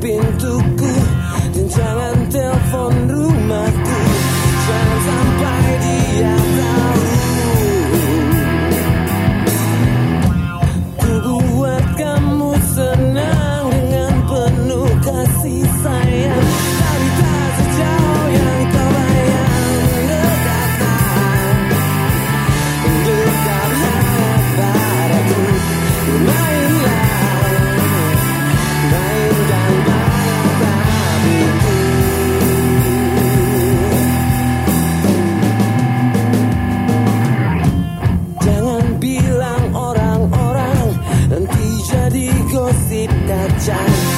been too. time.